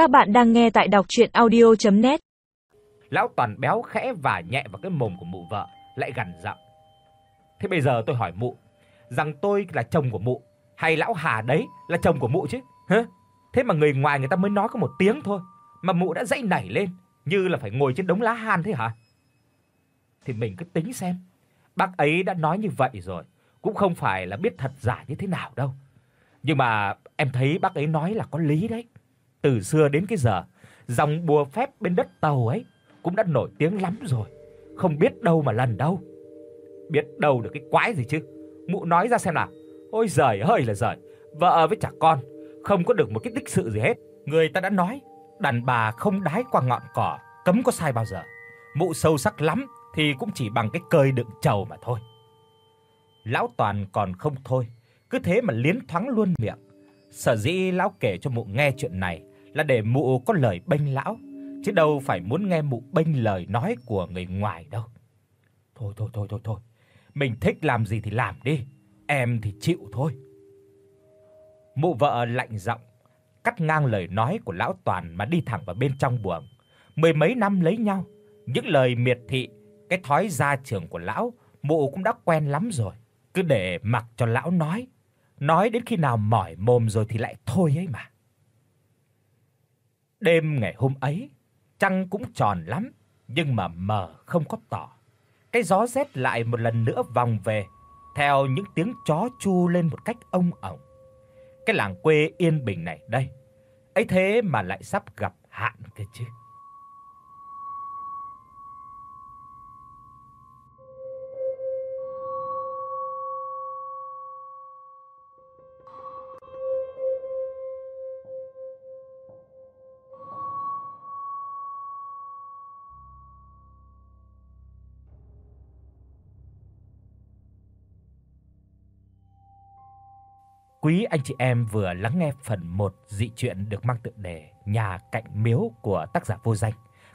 Các bạn đang nghe tại đọc audio net Lão Toàn béo khẽ và nhẹ vào cái mồm của mụ vợ, lại gằn giọng. Thế bây giờ tôi hỏi mụ, rằng tôi là chồng của mụ hay lão Hà đấy là chồng của mụ chứ? Hả? Thế mà người ngoài người ta mới nói có một tiếng thôi, mà mụ đã dãy nảy lên như là phải ngồi trên đống lá han thế hả? Thì mình cứ tính xem. Bác ấy đã nói như vậy rồi, cũng không phải là biết thật giả như thế nào đâu. Nhưng mà em thấy bác ấy nói là có lý đấy. Từ xưa đến cái giờ, dòng bùa phép bên đất Tàu ấy cũng đã nổi tiếng lắm rồi, không biết đâu mà lần đâu. Biết đâu được cái quái gì chứ. Mụ nói ra xem nào. Ôi giời ơi là giời, vợ với chả con không có được một cái tích sự gì hết. Người ta đã nói, đàn bà không đái qua ngọn cỏ, cấm có sai bao giờ. Mụ sâu sắc lắm thì cũng chỉ bằng cái cơi đựng trầu mà thôi. Lão Toàn còn không thôi, cứ thế mà liến thoáng luôn miệng. Sở dĩ lão kể cho mụ nghe chuyện này là để mụ có lời bênh lão, chứ đâu phải muốn nghe mụ bênh lời nói của người ngoài đâu. Thôi thôi thôi thôi thôi, mình thích làm gì thì làm đi, em thì chịu thôi. Mụ vợ lạnh giọng cắt ngang lời nói của lão Toàn mà đi thẳng vào bên trong buồng. Mười mấy năm lấy nhau, những lời miệt thị, cái thói gia trưởng của lão, mụ cũng đã quen lắm rồi, cứ để mặc cho lão nói, nói đến khi nào mỏi mồm rồi thì lại thôi ấy mà. Đêm ngày hôm ấy, trăng cũng tròn lắm, nhưng mà mờ không có tỏ. Cái gió rét lại một lần nữa vòng về, theo những tiếng chó chu lên một cách ông ổng. Cái làng quê yên bình này đây, ấy thế mà lại sắp gặp hạn kia chứ. Quý anh chị em vừa lắng nghe phần 1 dị truyện được mang tựa đề Nhà cạnh miếu của tác giả Vô Danh.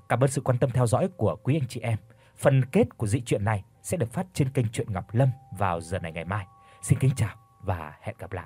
Cảm ơn sự quan tâm theo dõi của quý anh chị em. Phần kết của dị truyện này sẽ được phát trên kênh Truyện Ngọc Lâm vào giờ này ngày mai. Xin kính chào và hẹn gặp lại.